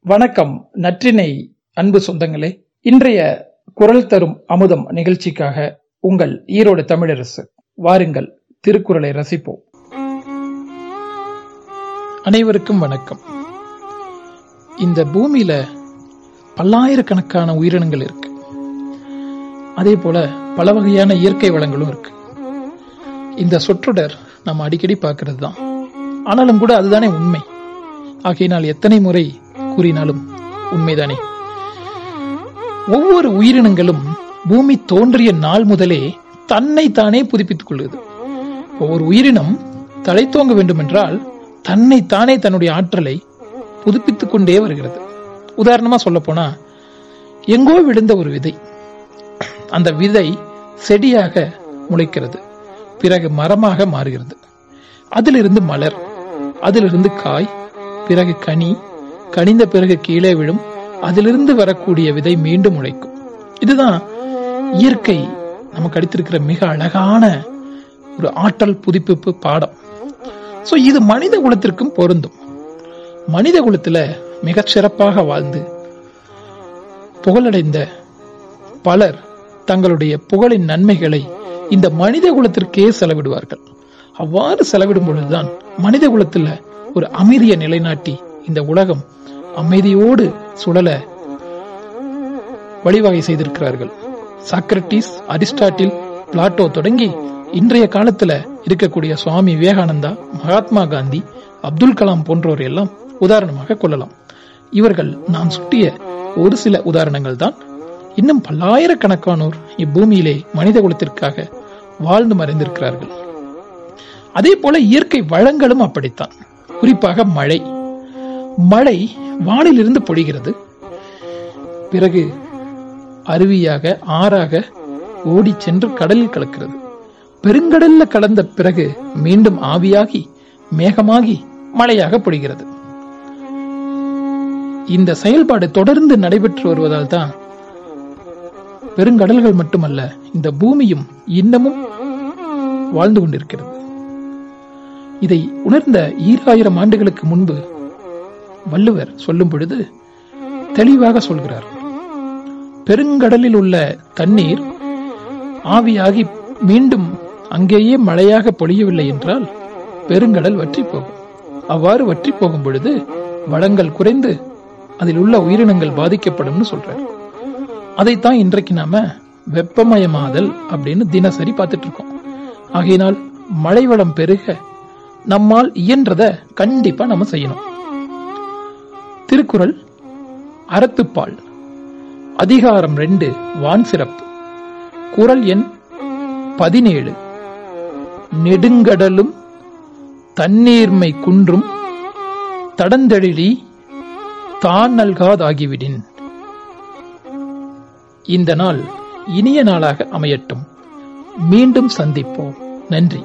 வணக்கம் நற்றினை அன்பு சொந்தங்களே. இன்றைய குரல் தரும் அமுதம் நிகழ்ச்சிக்காக உங்கள் ஈரோடு தமிழரசு வாருங்கள் திருக்குறளை ரசிப்போம். அனைவருக்கும் வணக்கம். இந்த பூமியில பல்லாயிரக்கணக்கான உயிரினங்கள் இருக்கு. அதே போல பல வகையான இயற்கை வளங்களும் இருக்கு. இந்த சொற்றொடர் நம்ம அடிக்கடி பார்க்கறது தான் ஆனாலும் கூட அதுதானே உண்மை. ஆகையினால் எத்தனை முறை கூறினாலும் உண்மைதானே? ஒவ்வொரு உயிரினங்களும் பூமி தோன்றிய நாள் முதலே தன்னை தானே புதுப்பித்துக் கொள்ளுது. ஒவ்வொரு உயிரினம் தலை தோங்க வேண்டுமென்றால் தன்னை தானே தன்னுடைய ஆற்றலை புதுப்பித்துக் கொண்டே வருகிறது. உதாரணமா சொல்ல போனா எங்கோ விழுந்த ஒரு விதை. அந்த விதை செடியாக முளைக்கிறது. பிறகு மரமாக மாறுகிறது. அதிலிருந்து மலர் அதிலிருந்து காய் பிறகு கனி கனிந்த பிறகு கீழே விழும் அதிலிருந்து வரக்கூடிய விதை மீண்டும் முளைக்கும் இதுதான் இயற்கை நமக்கு அடித்திருக்கிற மிக அழகான ஒரு ஆற்றல் புதுப்பிப்பு பாடம். ஸோ இது மனித குலத்திற்கும் பொருந்தும். மனித குலத்துல மிகச் சிறப்பாக வாழ்ந்து புகழடைந்த பலர் தங்களுடைய புகழின் நன்மைகளை இந்த மனித குலத்திற்கே செலவிடுவார்கள். அவ்வாறு செலவிடும் பொழுதுதான் மனித குலத்துல ஒரு அமைதியை நிலைநாட்டி இந்த உலகம் அமைதியோடு சுழல வழிவகை செய்திருக்கிறார்கள். சாக்ரட்டிஸ் அரிஸ்டாட்டில் பிளாட்டோ தொடங்கி இன்றைய காலத்துல இருக்கக்கூடிய சுவாமி விவேகானந்தா மகாத்மா காந்தி அப்துல் கலாம் போன்றோர் எல்லாம் உதாரணமாக கொள்ளலாம். இவர்கள் நான் சுட்டிய ஒரு சில உதாரணங்கள் தான். இன்னும் பல்லாயிரக்கணக்கானோர் இப்பூமியிலே மனித குலத்திற்காக வாழ்ந்து மறைந்திருக்கிறார்கள். அதே போல இயற்கை வளங்களும் அப்படித்தான். குறிப்பாக மழை. மழை வானிலிருந்து பொழிகிறது. பிறகு அருவியாக ஆறாக ஓடி சென்று கடலில் கலக்கிறது. பெருங்கடல்ல கலந்த பிறகு மீண்டும் ஆவியாகி மேகமாகி மழையாக பொழிகிறது. இந்த செயல்பாடு தொடர்ந்து நடைபெற்று வருவதால் தான் பெருங்கடல்கள் மட்டுமல்ல இந்த பூமியும் இன்னமும் வாழ்ந்து கொண்டிருக்கிறது. இதை உணர்ந்த ஈராயிரம் ஆண்டுகளுக்கு முன்பு வள்ளுவர் சொல்லும் பொழுது தெளிவாக சொல்கிறார். பெருங்கடலில் உள்ள தண்ணீர் ஆவியாகி மீண்டும் அங்கேயே மழையாக பொழியவில்லை என்றால் பெருங்கடல் வற்றி போகும் அவ்வாறு வற்றி போகும் பொழுது வளங்கள் குறைந்து அதில் உள்ள உயிரினங்கள் பாதிக்கப்படும் சொல்றார். அதைத்தான் இன்றைக்கு நாம வெப்பமயமாதல் அப்படின்னு தினசரி பார்த்துட்டு இருக்கோம். ஆகையினால் மழை வளம் பெருக நம்மால் இயன்றத கண்டிப்பா நம்ம செய்யணும். திருக்குறள் அறத்துப்பால். அதிகாரம் ரெண்டு வான் சிறப்பு. குரல் எண் பதினேழு. நெடுங்கடலும் தண்ணீர்மை குன்றும் தடந்தெழிலி தான் நல்காதாகிவிடின். இந்த நாள் இனிய நாளாக அமையட்டும். மீண்டும் சந்திப்போம். நன்றி.